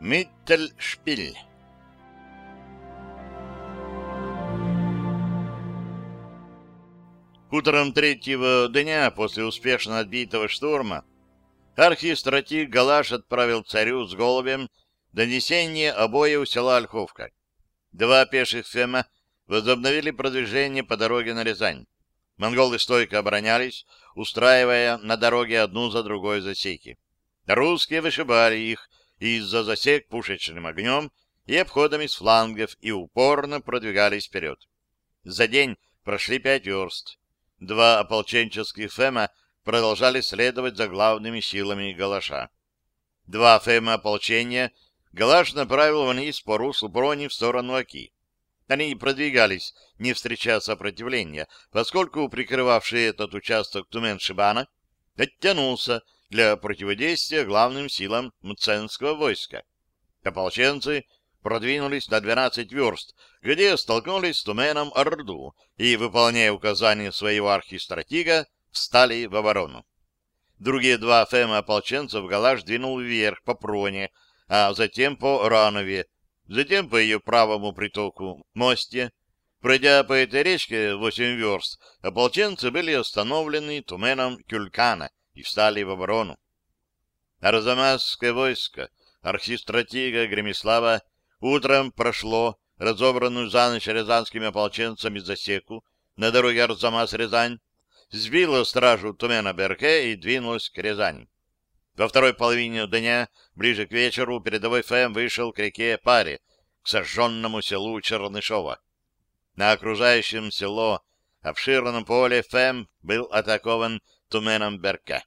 Миттельшпиль Утром третьего дня после успешно отбитого штурма архистратик Галаш отправил царю с голубем донесение о бое у села Ольховка. Два пеших фема возобновили продвижение по дороге на Рязань. Монголы стойко оборонялись, устраивая на дороге одну за другой засеки. Русские вышибали их из-за засек пушечным огнем и обходами с флангов и упорно продвигались вперед. За день прошли пять верст. Два ополченческих ФЭМа продолжали следовать за главными силами Галаша. Два ФЭМа ополчения Галаш направил вниз по руслу Брони в сторону Оки. Они продвигались, не встречая сопротивления, поскольку прикрывавший этот участок Тумен-Шибана оттянулся для противодействия главным силам Мценского войска. Ополченцы продвинулись на 12 верст, где столкнулись с Туменом Орду и, выполняя указания своего архистратига, встали в оборону. Другие два фема ополченцев Галаш двинул вверх по Проне, а затем по Ранове, затем по ее правому притоку Мосте. Пройдя по этой речке 8 верст, ополченцы были остановлены туменом Кюлькана и встали в оборону. Арзамасское войско архистратига Гремислава утром прошло разобранную за ночь рязанскими ополченцами засеку на дороге Арзамас-Рязань, сбило стражу Тумена-Берке и двинулось к Рязани. Во второй половине дня, ближе к вечеру, передовой ФМ вышел к реке Паре, к сожженному селу Чернышова. На окружающем село обширном поле ФМ был атакован Туменом Берке.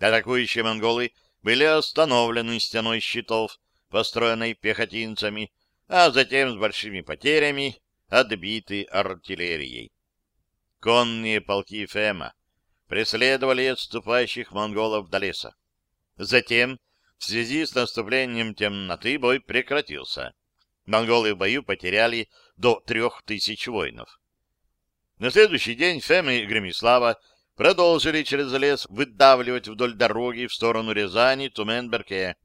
Атакующие монголы были остановлены стеной щитов, построенной пехотинцами, а затем с большими потерями отбиты артиллерией. Конные полки Фема преследовали отступающих монголов до леса. Затем, в связи с наступлением темноты, бой прекратился. Монголы в бою потеряли до трех тысяч воинов. На следующий день Фем и Гремислава продолжили через лес выдавливать вдоль дороги в сторону Рязани Тумен-Берке.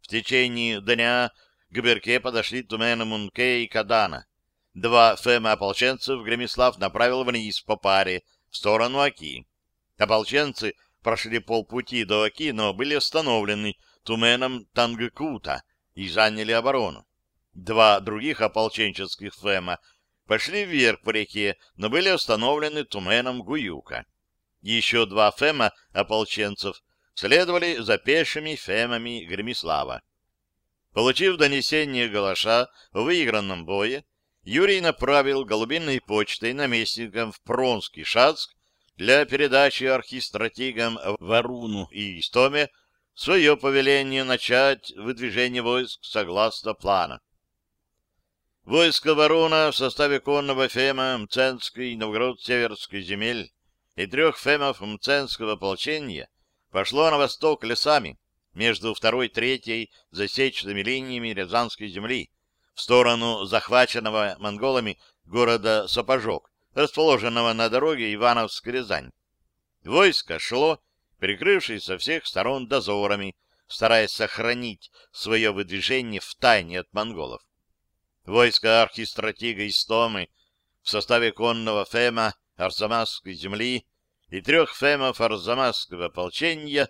В течение дня к Берке подошли Тумен, Мунке и Кадана. Два Фема ополченцев Гремислав направил вниз по паре в сторону Аки. Ополченцы прошли полпути до Оки, но были остановлены туменом Тангкута и заняли оборону. Два других ополченческих фема пошли вверх по реке, но были остановлены туменом Гуюка. Еще два фема ополченцев следовали за пешими фемами Гремислава. Получив донесение Галаша о выигранном бое, Юрий направил голубиной почтой наместникам в Пронский Шацк для передачи архистратигам Варуну и Истоме свое повеление начать выдвижение войск согласно плана. Войско Варуна в составе конного фема Мценской и Новгород-Северской земель и трех фемов Мценского ополчения пошло на восток лесами между второй и третьей засечными линиями Рязанской земли в сторону захваченного монголами города Сапожок, расположенного на дороге Ивановск-Рязань. Войско шло, прикрывшись со всех сторон дозорами, стараясь сохранить свое выдвижение в тайне от монголов. Войско архистратига Истомы в составе конного фема Арзамасской земли и трех фемов Арзамасского ополчения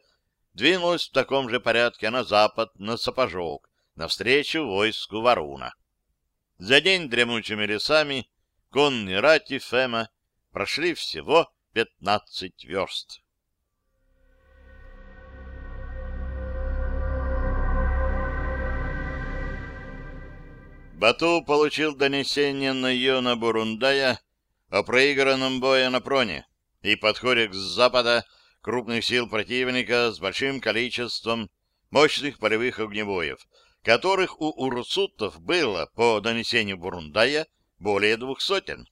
двинулось в таком же порядке на запад, на Сапожок, навстречу войску Варуна. За день дремучими лесами конные рати Фема прошли всего пятнадцать верст. Бату получил донесение на Йона Бурундая о проигранном бое на Проне и подходе к запада крупных сил противника с большим количеством мощных полевых огнебоев, которых у урсутов было, по донесению Бурундая, более двух сотен.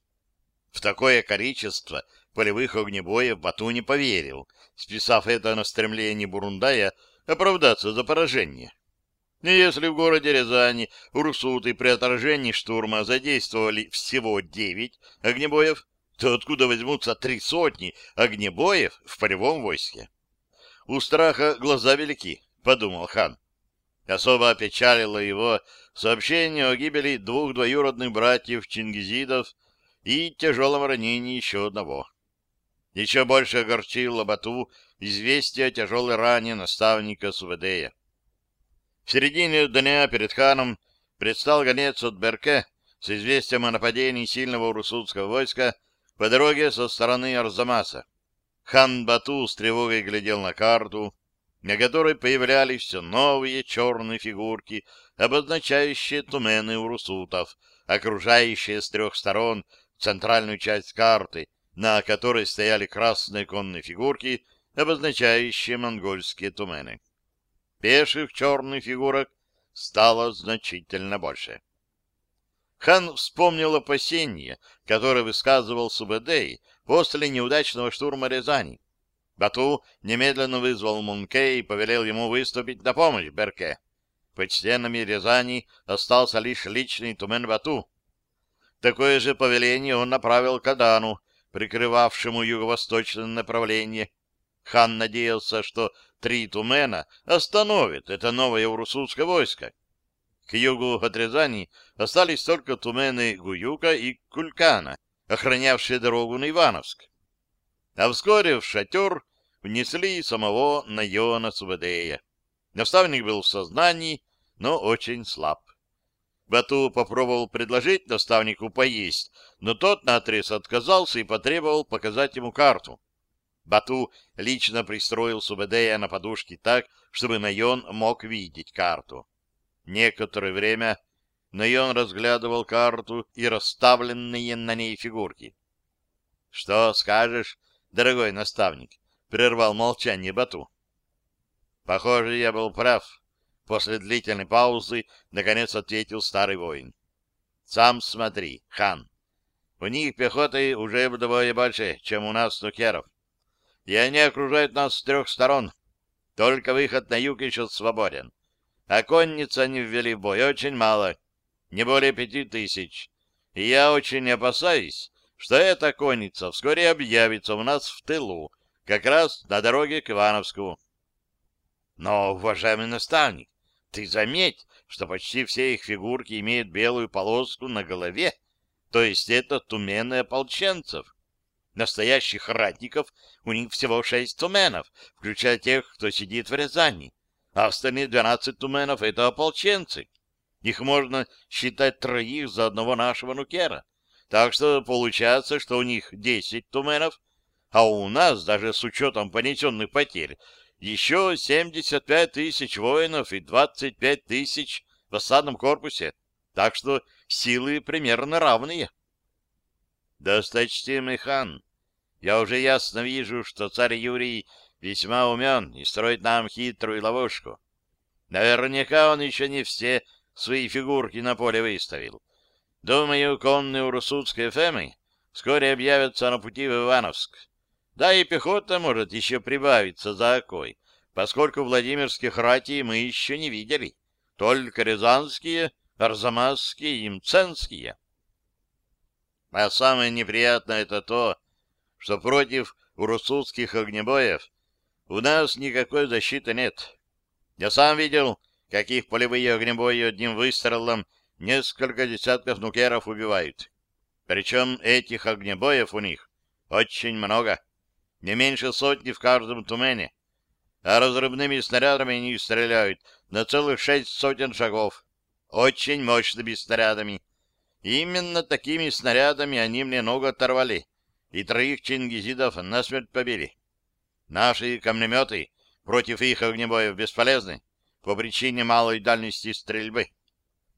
В такое количество полевых огнебоев Бату не поверил, списав это на стремление Бурундая оправдаться за поражение. Если в городе Рязани урсуты при отражении штурма задействовали всего девять огнебоев, то откуда возьмутся три сотни огнебоев в полевом войске? У страха глаза велики, — подумал хан. Особо опечалило его сообщение о гибели двух двоюродных братьев Чингизидов и тяжелом ранении еще одного. Еще больше огорчило Бату известие о тяжелой ране наставника Суведея. В середине дня перед ханом предстал гонец от Берке с известием о нападении сильного урусутского войска по дороге со стороны Арзамаса. Хан Бату с тревогой глядел на карту, на которой появлялись все новые черные фигурки, обозначающие тумены урусутов, окружающие с трех сторон центральную часть карты, на которой стояли красные конные фигурки, обозначающие монгольские тумены. Пеших черных фигурок стало значительно больше. Хан вспомнил опасения, которые высказывал Субэдэй после неудачного штурма Рязани. Бату немедленно вызвал Мунке и повелел ему выступить на помощь Берке. Под стенами Рязани остался лишь личный Тумен Бату. Такое же повеление он направил к Адану, прикрывавшему юго-восточное направление. Хан надеялся, что три Тумена остановят это новое урусутское войско. К югу от Рязани остались только Тумены Гуюка и Кулькана, охранявшие дорогу на Ивановск. А вскоре в шатер внесли самого Найона Субадея. Наставник был в сознании, но очень слаб. Бату попробовал предложить наставнику поесть, но тот наотрез отказался и потребовал показать ему карту. Бату лично пристроил Субадея на подушке так, чтобы Найон мог видеть карту. Некоторое время Найон разглядывал карту и расставленные на ней фигурки. — Что скажешь, дорогой наставник? прервал молчание Бату. Похоже, я был прав. После длительной паузы наконец ответил старый воин. Сам смотри, хан. У них пехоты уже вдвое больше, чем у нас нукеров. И они окружают нас с трех сторон. Только выход на юг еще свободен. А конница они ввели в бой очень мало, не более пяти тысяч. И я очень опасаюсь, что эта конница вскоре объявится у нас в тылу, как раз на дороге к Ивановску. Но, уважаемый наставник, ты заметь, что почти все их фигурки имеют белую полоску на голове, то есть это тумены ополченцев. Настоящих ратников у них всего шесть туменов, включая тех, кто сидит в Рязани, а остальные двенадцать туменов — это ополченцы. Их можно считать троих за одного нашего нукера. Так что получается, что у них десять туменов, а у нас, даже с учетом понесенных потерь, еще 75 тысяч воинов и 25 тысяч в осадном корпусе, так что силы примерно равные. Досточтимый хан, я уже ясно вижу, что царь Юрий весьма умен и строит нам хитрую ловушку. Наверняка он еще не все свои фигурки на поле выставил. Думаю, конные урусутские фемы вскоре объявятся на пути в Ивановск. Да и пехота может еще прибавиться за окой, поскольку Владимирских ратей мы еще не видели, только рязанские, арзамасские и мценские. А самое неприятное это то, что против урусутских огнебоев у нас никакой защиты нет. Я сам видел, каких полевые огнебои одним выстрелом несколько десятков нукеров убивают. Причем этих огнебоев у них очень много не меньше сотни в каждом тумене, а разрывными снарядами они стреляют на целых шесть сотен шагов, очень мощными снарядами. именно такими снарядами они мне ногу оторвали, и троих чингизидов насмерть побили. Наши камнеметы против их огнебоев бесполезны по причине малой дальности стрельбы.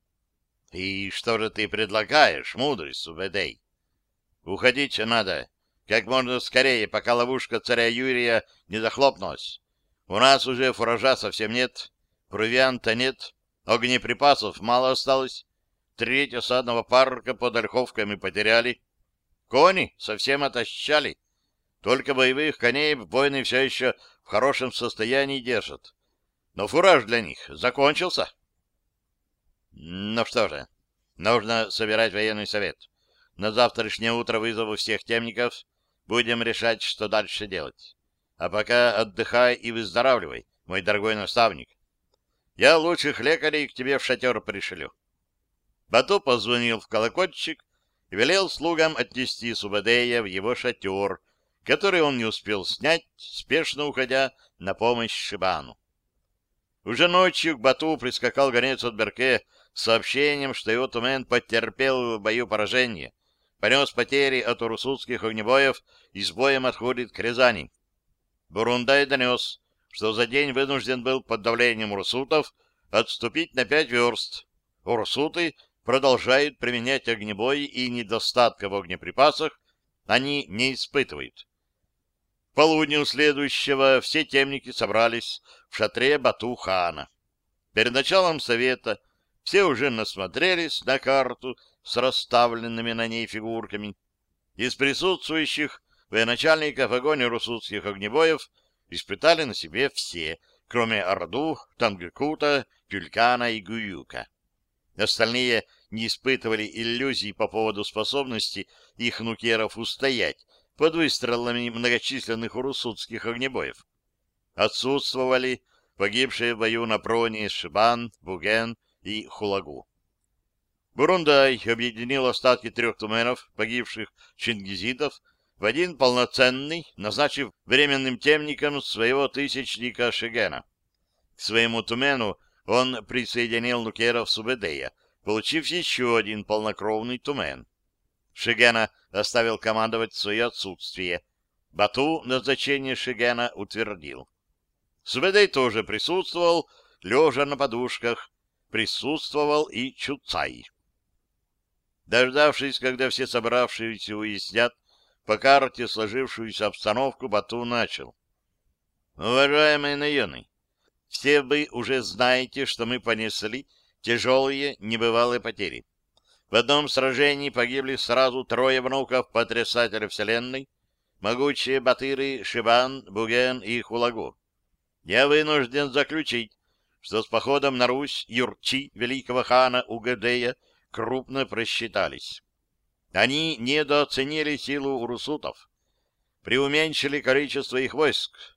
— И что же ты предлагаешь, мудрый Субедей? — Уходить надо, как можно скорее, пока ловушка царя Юрия не захлопнулась. У нас уже фуража совсем нет, провианта нет, огнеприпасов мало осталось, треть осадного парка под Ольховкой мы потеряли. Кони совсем отощали. Только боевых коней воины все еще в хорошем состоянии держат. Но фураж для них закончился. Ну что же, нужно собирать военный совет. На завтрашнее утро вызову всех темников, Будем решать, что дальше делать. А пока отдыхай и выздоравливай, мой дорогой наставник. Я лучших лекарей к тебе в шатер пришлю. Бату позвонил в колокольчик велел слугам отнести Субадея в его шатер, который он не успел снять, спешно уходя на помощь Шибану. Уже ночью к Бату прискакал гонец от Берке с сообщением, что его Тумен потерпел в бою поражение, понес потери от урусутских огнебоев и с боем отходит к Рязани. Бурундай донес, что за день вынужден был под давлением урусутов отступить на пять верст. Урусуты продолжают применять огнебой и недостатка в огнеприпасах они не испытывают. К полудню следующего все темники собрались в шатре Бату-хана. Перед началом совета все уже насмотрелись на карту с расставленными на ней фигурками. Из присутствующих военачальников огонь русутских огнебоев испытали на себе все, кроме Орду, Тангекута, Тюлькана и Гуюка. Остальные не испытывали иллюзий по поводу способности их нукеров устоять под выстрелами многочисленных урусутских огнебоев. Отсутствовали погибшие в бою на Проне Шибан, Буген и Хулагу. Бурундай объединил остатки трех туменов, погибших чингизидов, в один полноценный, назначив временным темником своего тысячника Шигена. К своему тумену он присоединил нукеров Субедея, получив еще один полнокровный тумен. Шигена оставил командовать в свое отсутствие. Бату назначение Шигена утвердил. Субедей тоже присутствовал, лежа на подушках, присутствовал и Чуцай. Дождавшись, когда все собравшиеся уяснят по карте сложившуюся обстановку, Бату начал. «Уважаемые наены, все вы уже знаете, что мы понесли тяжелые небывалые потери. В одном сражении погибли сразу трое внуков потрясателя Вселенной, могучие батыры Шибан, Буген и Хулагу. Я вынужден заключить, что с походом на Русь юрчи великого хана Угадея крупно просчитались. Они недооценили силу урусутов, преуменьшили количество их войск,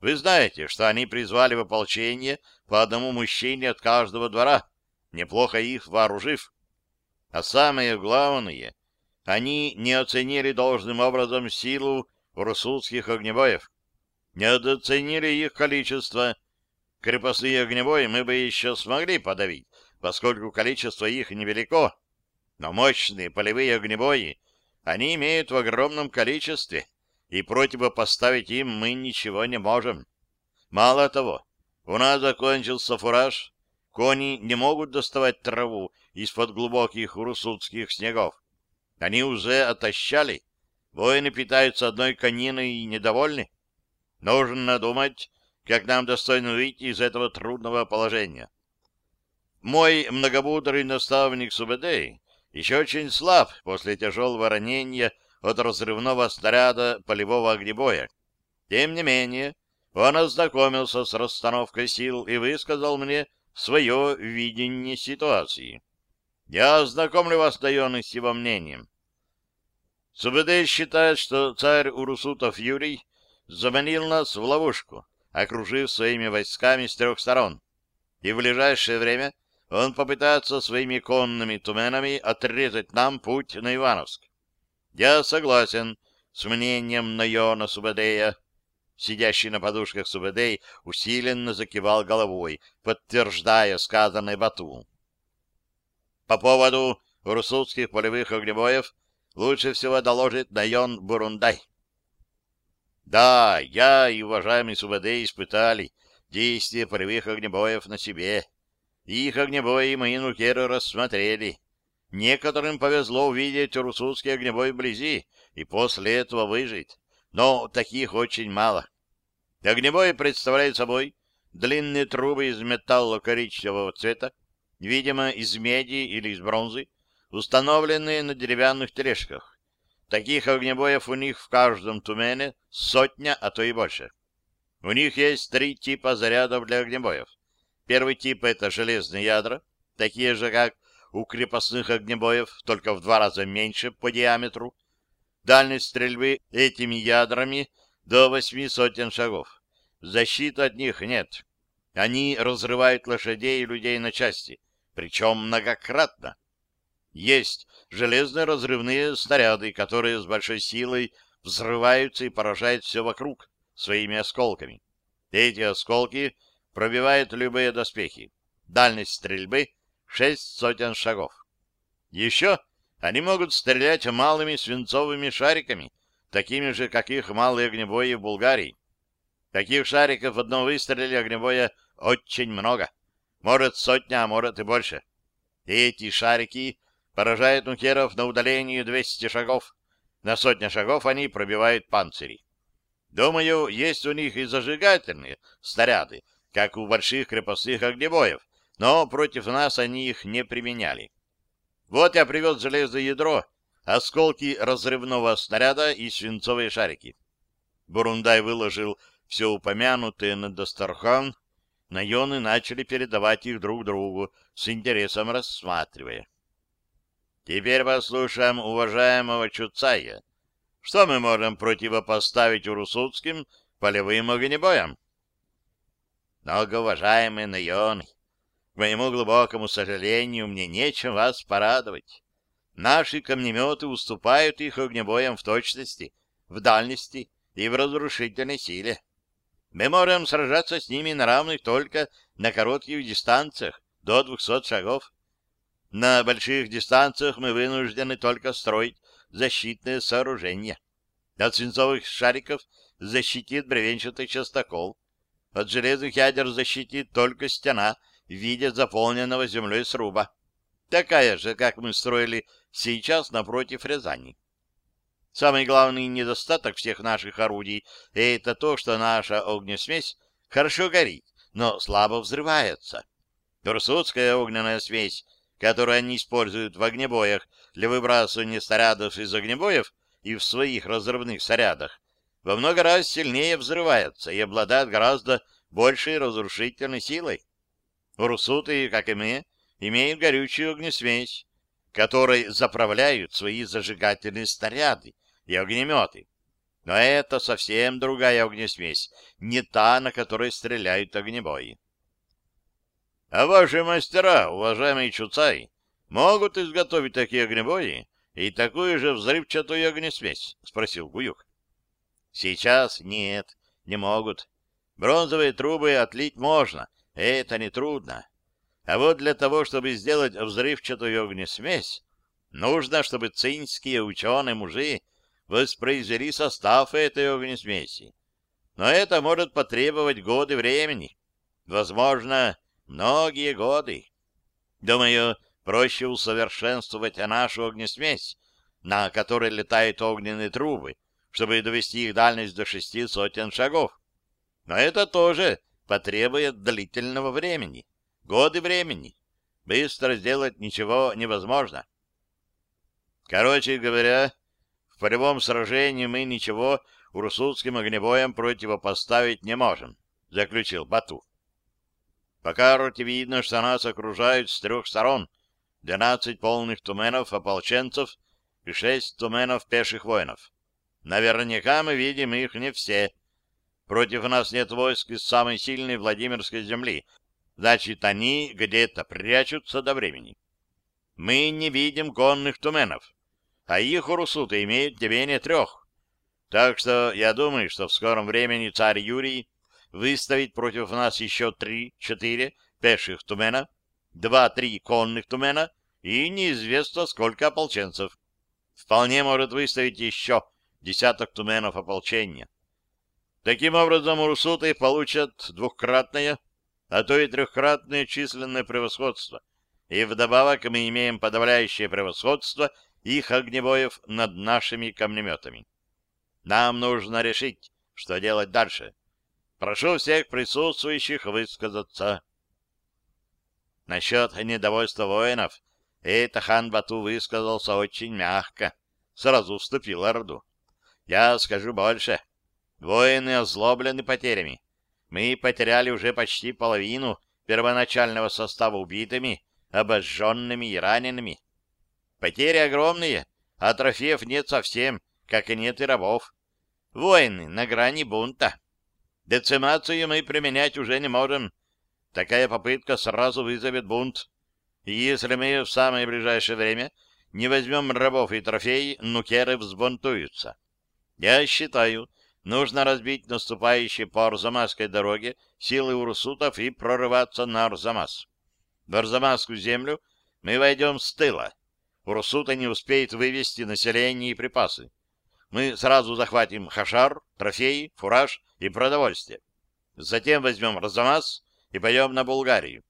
вы знаете, что они призвали в ополчение по одному мужчине от каждого двора, неплохо их вооружив. А самое главное, они не оценили должным образом силу русутских огнебоев, недооценили их количество. Крепостные огнебои мы бы еще смогли подавить, поскольку количество их невелико, но мощные полевые огнебои они имеют в огромном количестве — и противопоставить им мы ничего не можем. Мало того, у нас закончился фураж, кони не могут доставать траву из-под глубоких урусутских снегов. Они уже отощали, воины питаются одной кониной и недовольны. Нужно думать, как нам достойно выйти из этого трудного положения. Мой многомудрый наставник Субедей еще очень слаб после тяжелого ранения от разрывного снаряда полевого огнебоя. Тем не менее, он ознакомился с расстановкой сил и высказал мне свое видение ситуации. Я ознакомлю вас, Дайоны, с его мнением. Субэдэй считает, что царь Урусутов Юрий заманил нас в ловушку, окружив своими войсками с трех сторон, и в ближайшее время он попытается своими конными туменами отрезать нам путь на Ивановск. Я согласен с мнением Найона Субадея. Сидящий на подушках Субадей усиленно закивал головой, подтверждая сказанное Бату. По поводу русутских полевых огнебоев лучше всего доложит Найон Бурундай. Да, я и уважаемый Субадей испытали действие полевых огнебоев на себе. Их огнебои мои нукеры рассмотрели. Некоторым повезло увидеть русский огневой вблизи и после этого выжить, но таких очень мало. Огневой представляет собой длинные трубы из металла коричневого цвета, видимо, из меди или из бронзы, установленные на деревянных тележках. Таких огнебоев у них в каждом тумене сотня, а то и больше. У них есть три типа зарядов для огнебоев. Первый тип — это железные ядра, такие же, как у крепостных огнебоев, только в два раза меньше по диаметру. Дальность стрельбы этими ядрами до восьми сотен шагов. Защиты от них нет. Они разрывают лошадей и людей на части, причем многократно. Есть железные разрывные снаряды, которые с большой силой взрываются и поражают все вокруг своими осколками. Эти осколки пробивают любые доспехи. Дальность стрельбы — шесть сотен шагов. Еще они могут стрелять малыми свинцовыми шариками, такими же, как их малые огнебои в Булгарии. Таких шариков в одном выстреле огнебоя очень много. Может, сотня, а может и больше. И эти шарики поражают нукеров на удалении 200 шагов. На сотня шагов они пробивают панцири. Думаю, есть у них и зажигательные снаряды, как у больших крепостных огнебоев, но против нас они их не применяли. Вот я привез железное ядро, осколки разрывного снаряда и свинцовые шарики. Бурундай выложил все упомянутое на Дастархан, нойоны начали передавать их друг другу, с интересом рассматривая. Теперь послушаем уважаемого Чуцая. Что мы можем противопоставить урусутским полевым огнебоям? Многоуважаемый Найоны, к моему глубокому сожалению, мне нечем вас порадовать. Наши камнеметы уступают их огнебоям в точности, в дальности и в разрушительной силе. Мы можем сражаться с ними на равных только на коротких дистанциях, до 200 шагов. На больших дистанциях мы вынуждены только строить защитные сооружения. От свинцовых шариков защитит бревенчатый частокол. От железных ядер защитит только стена в виде заполненного землей сруба. Такая же, как мы строили сейчас напротив Рязани. Самый главный недостаток всех наших орудий — это то, что наша огнесмесь хорошо горит, но слабо взрывается. Турсудская огненная смесь, которую они используют в огнебоях для выбрасывания снарядов из огнебоев и в своих разрывных снарядах, во много раз сильнее взрывается и обладает гораздо большей разрушительной силой. Урсуты, как и мы, имеют горючую огнесмесь, которой заправляют свои зажигательные снаряды и огнеметы. Но это совсем другая огнесмесь, не та, на которой стреляют огнебои. — А ваши мастера, уважаемый Чуцай, могут изготовить такие огнебои и такую же взрывчатую огнесмесь? — спросил Гуюк. — Сейчас нет, не могут. Бронзовые трубы отлить можно, это нетрудно. А вот для того, чтобы сделать взрывчатую огнесмесь, нужно, чтобы цинские ученые-мужи воспроизвели состав этой огнесмеси. Но это может потребовать годы времени. Возможно, многие годы. Думаю, проще усовершенствовать нашу огнесмесь, на которой летают огненные трубы, чтобы довести их дальность до шести сотен шагов. Но это тоже потребует длительного времени, годы времени. Быстро сделать ничего невозможно. Короче говоря, в полевом сражении мы ничего урсутским огнебоям противопоставить не можем, заключил Бату. По карте видно, что нас окружают с трех сторон 12 полных туменов ополченцев и шесть туменов пеших воинов. Наверняка мы видим их не все. Против нас нет войск из самой сильной Владимирской земли, значит, они где-то прячутся до времени. Мы не видим конных туменов, а их урусуты имеют не менее трех. Так что я думаю, что в скором времени царь Юрий выставить против нас еще три-четыре пеших тумена, два-три конных тумена и неизвестно сколько ополченцев. Вполне может выставить еще десяток туменов ополчения. Таким образом, урсуты получат двухкратное, а то и трехкратное численное превосходство, и вдобавок мы имеем подавляющее превосходство их огнебоев над нашими камнеметами. Нам нужно решить, что делать дальше. Прошу всех присутствующих высказаться. Насчет недовольства воинов, это хан Бату высказался очень мягко. Сразу вступил Орду. Я скажу больше. Воины озлоблены потерями. Мы потеряли уже почти половину первоначального состава убитыми, обожженными и ранеными. Потери огромные, а трофеев нет совсем, как и нет и рабов. Воины на грани бунта. Децимацию мы применять уже не можем. такая попытка сразу вызовет бунт. И если мы в самое ближайшее время не возьмем рабов и трофеи, нукеры взбунтуются. Я считаю, нужно разбить наступающие по Арзамасской дороге силы урсутов и прорываться на Арзамас. В Арзамасскую землю мы войдем с тыла. Урсута не успеет вывести население и припасы. Мы сразу захватим хашар, трофеи, фураж и продовольствие. Затем возьмем Арзамас и пойдем на Булгарию.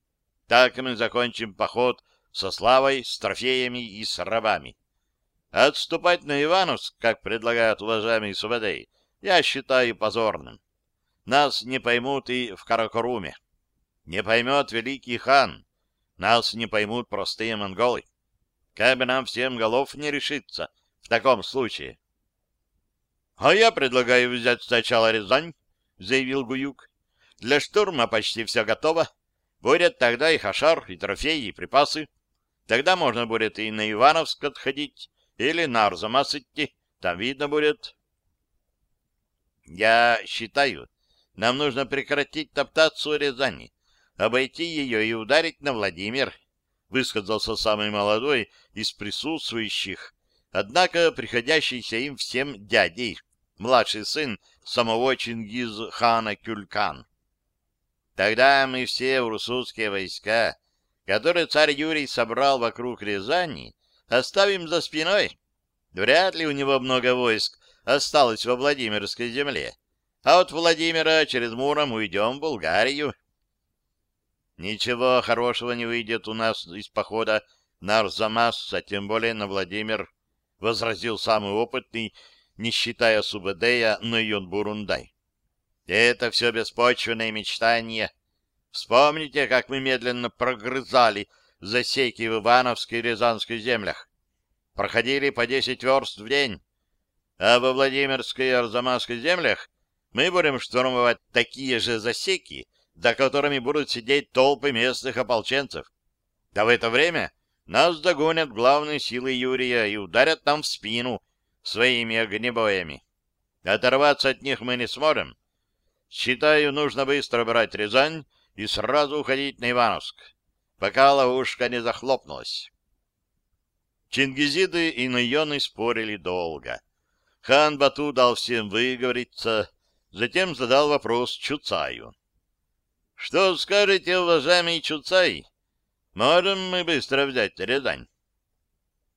Так мы закончим поход со славой, с трофеями и с рабами. Отступать на Ивановск, как предлагают уважаемые Субадей, я считаю позорным. Нас не поймут и в Каракоруме. Не поймет великий хан. Нас не поймут простые монголы. Как бы нам всем голов не решиться в таком случае. — А я предлагаю взять сначала Рязань, — заявил Гуюк. — Для штурма почти все готово. Будет тогда и хашар, и трофеи, и припасы. Тогда можно будет и на Ивановск отходить, или на Арзамас идти. Там видно будет. Я считаю, нам нужно прекратить топтаться у Рязани, обойти ее и ударить на Владимир, высказался самый молодой из присутствующих, однако приходящийся им всем дядей, младший сын самого Чингиз-хана Кюлькан. Тогда мы все урусутские войска, которые царь Юрий собрал вокруг Рязани, оставим за спиной. Вряд ли у него много войск осталось во Владимирской земле. А от Владимира через Муром уйдем в Булгарию. Ничего хорошего не выйдет у нас из похода на Арзамас, а тем более на Владимир, — возразил самый опытный, не считая Субадея, но Йон Бурундай. Это все беспочвенные мечтания. Вспомните, как мы медленно прогрызали засеки в Ивановской и Рязанской землях. Проходили по десять верст в день. А во Владимирской и Арзамасской землях мы будем штурмовать такие же засеки, за которыми будут сидеть толпы местных ополченцев. Да в это время нас догонят главные силы Юрия и ударят нам в спину своими огнебоями. Оторваться от них мы не сможем. Считаю, нужно быстро брать Рязань и сразу уходить на Ивановск, пока ловушка не захлопнулась. Чингизиды и Найоны спорили долго. Хан Бату дал всем выговориться, затем задал вопрос Чуцаю. Что скажете, уважаемый Чуцай? Можем мы быстро взять Рязань?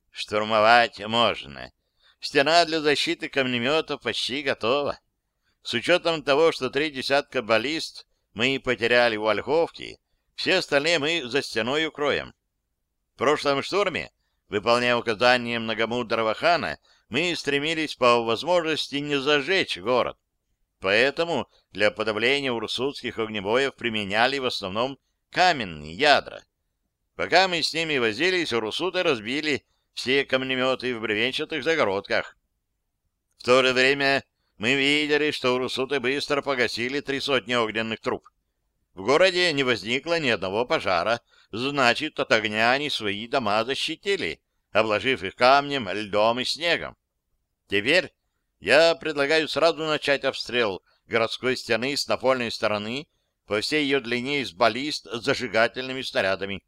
Штурмовать можно. Стена для защиты камнеметов почти готова. С учетом того, что три десятка баллист мы потеряли у Ольховки, все остальные мы за стеной укроем. В прошлом штурме, выполняя указания многомудрого хана, мы стремились по возможности не зажечь город. Поэтому для подавления урсутских огнебоев применяли в основном каменные ядра. Пока мы с ними возились, урсуты разбили все камнеметы в бревенчатых загородках. В то же время мы видели, что урсуты быстро погасили три сотни огненных труб. В городе не возникло ни одного пожара, значит, от огня они свои дома защитили, обложив их камнем, льдом и снегом. Теперь я предлагаю сразу начать обстрел городской стены с напольной стороны по всей ее длине из баллист с зажигательными снарядами.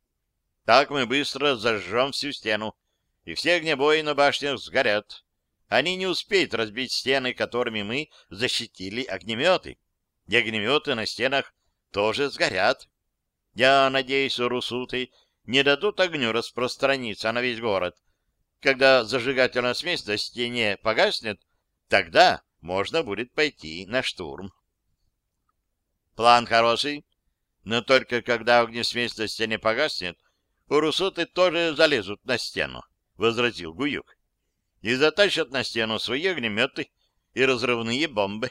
Так мы быстро зажжем всю стену, и все огнебои на башнях сгорят. Они не успеют разбить стены, которыми мы защитили огнеметы. И огнеметы на стенах тоже сгорят. Я надеюсь, русуты не дадут огню распространиться на весь город. Когда зажигательная смесь на стене погаснет, Тогда можно будет пойти на штурм. План хороший, но только когда огнесмесь на стене погаснет, урусуты тоже залезут на стену, — возразил Гуюк, — и затащат на стену свои огнеметы и разрывные бомбы.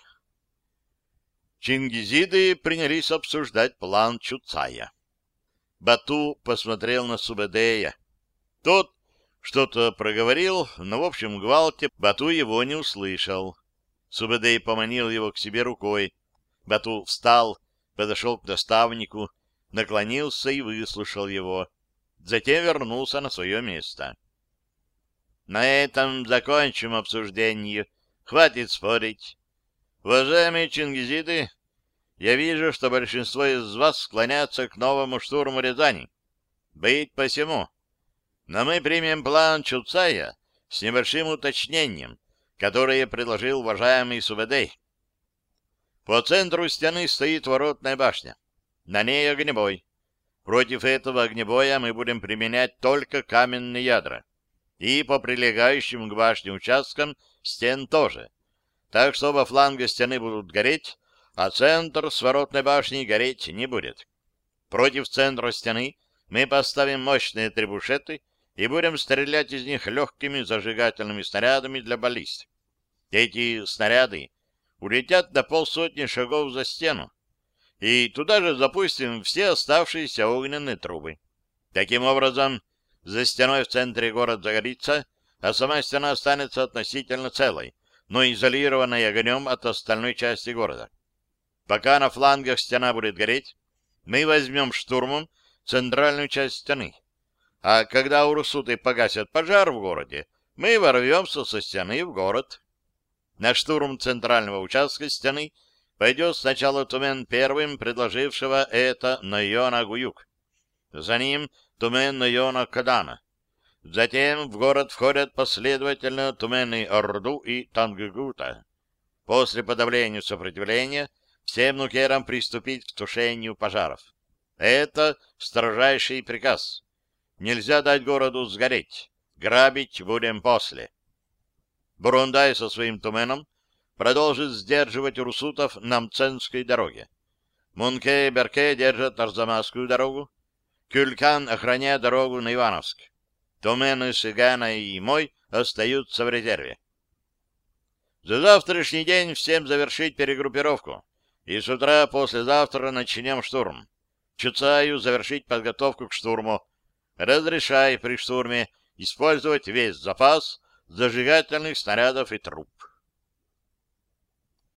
Чингизиды принялись обсуждать план Чуцая. Бату посмотрел на Субедея. Тот что-то проговорил, но в общем гвалте Бату его не услышал. Субедей поманил его к себе рукой. Бату встал, подошел к наставнику, наклонился и выслушал его. Затем вернулся на свое место. На этом закончим обсуждение. Хватит спорить. Уважаемые чингизиды, я вижу, что большинство из вас склоняется к новому штурму Рязани. Быть посему. Но мы примем план Чуцая с небольшим уточнением, которое предложил уважаемый Субедей. По центру стены стоит воротная башня. На ней огнебой. Против этого огнебоя мы будем применять только каменные ядра. И по прилегающим к башне участкам стен тоже. Так что оба фланга стены будут гореть, а центр с воротной башней гореть не будет. Против центра стены мы поставим мощные требушеты и будем стрелять из них легкими зажигательными снарядами для баллист. Эти снаряды улетят на полсотни шагов за стену, и туда же запустим все оставшиеся огненные трубы. Таким образом, за стеной в центре город загорится, а сама стена останется относительно целой, но изолированной огнем от остальной части города. Пока на флангах стена будет гореть, мы возьмем штурмом центральную часть стены. А когда урсуты погасят пожар в городе, мы ворвемся со стены в город. На штурм центрального участка стены пойдет сначала Тумен первым, предложившего это Найона Гуюк. За ним Тумен Найона Кадана. Затем в город входят последовательно Тумены Орду и Танггута. После подавления сопротивления всем нукерам приступить к тушению пожаров. Это строжайший приказ. Нельзя дать городу сгореть. Грабить будем после. Бурундай со своим туменом продолжит сдерживать русутов на Мценской дороге. Мунке и Берке держат Арзамасскую дорогу. Кюлькан охраняет дорогу на Ивановск. Тумены Сигана и мой остаются в резерве. За завтрашний день всем завершить перегруппировку. И с утра послезавтра начнем штурм. Чуцаю завершить подготовку к штурму. Разрешай при штурме использовать весь запас зажигательных снарядов и труб.